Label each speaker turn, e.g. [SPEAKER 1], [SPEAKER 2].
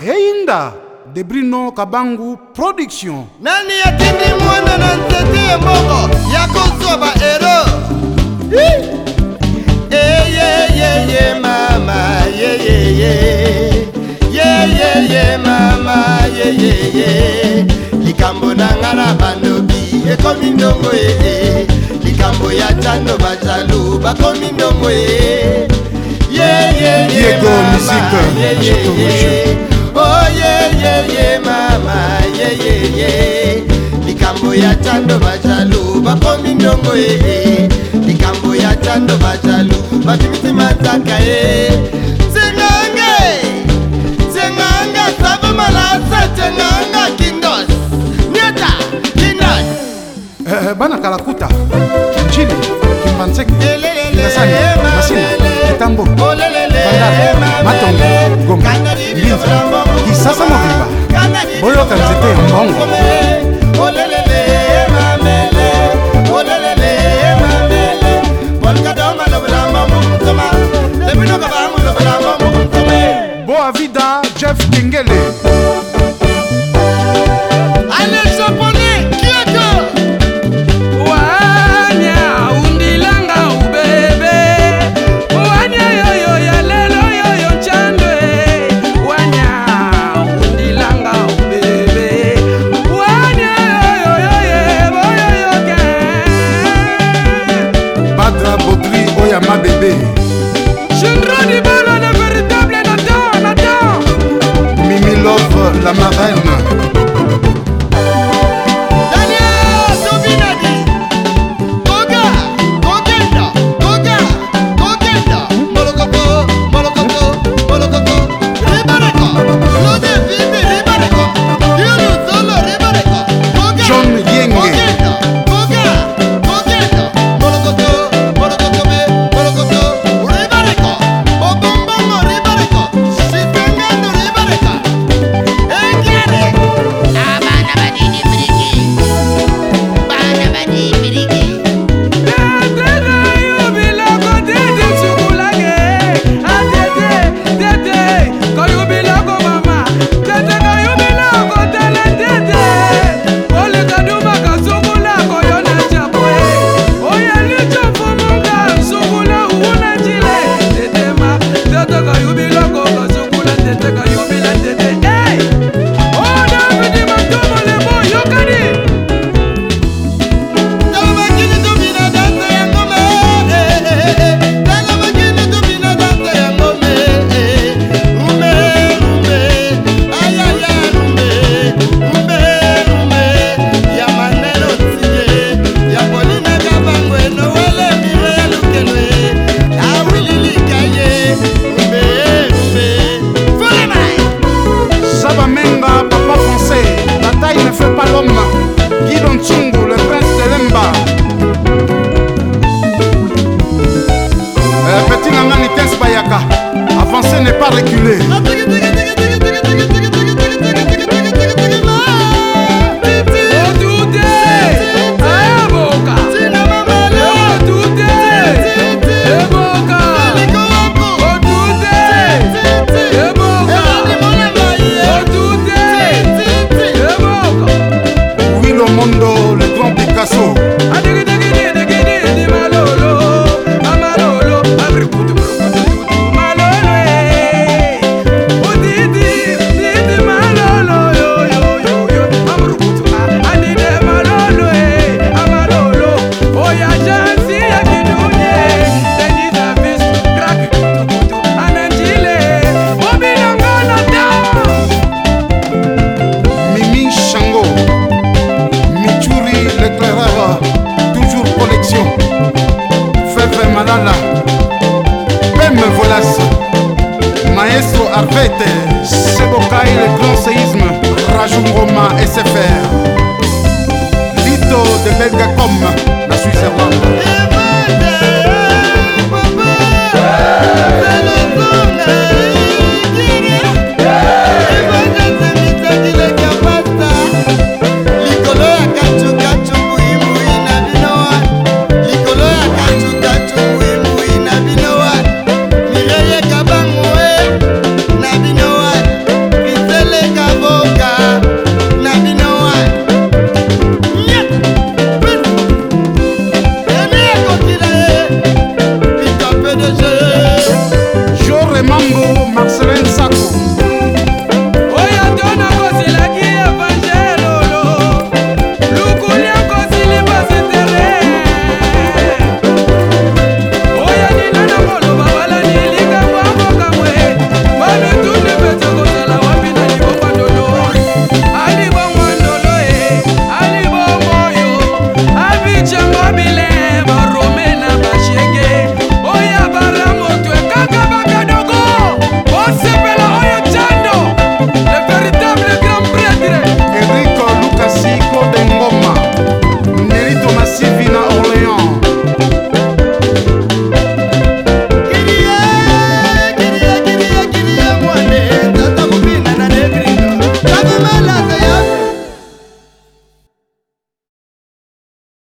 [SPEAKER 1] heinda de brino kabangu production nani yatindi mwana na nzete emoko ya kozwa baero eyeyeye mama yeyeye yeyeye mama yeyeye likambo na nga na balobi ekomi ndongo ee likambo ya tando bazalu bakomi ndongo ee yeyeye mama yeyeye yeye mama yeyeye likambo ya tando bajalu bakomi ndongo yeye likambo ya tando bajalu batimisi mataka ye zengange zenganga sabo malasa zenganga kindos nyata kindos eh, eh, bana kalakuta kinjili kimbanseki
[SPEAKER 2] elelele masani masini kitambo oh, bandara 喜欢我。pas reculer. Oui, le monde, le grand Picasso.
[SPEAKER 1] Arvete, Sebokai, le grand séisme, Rajou Roma, SFR. Lito de Belgacom,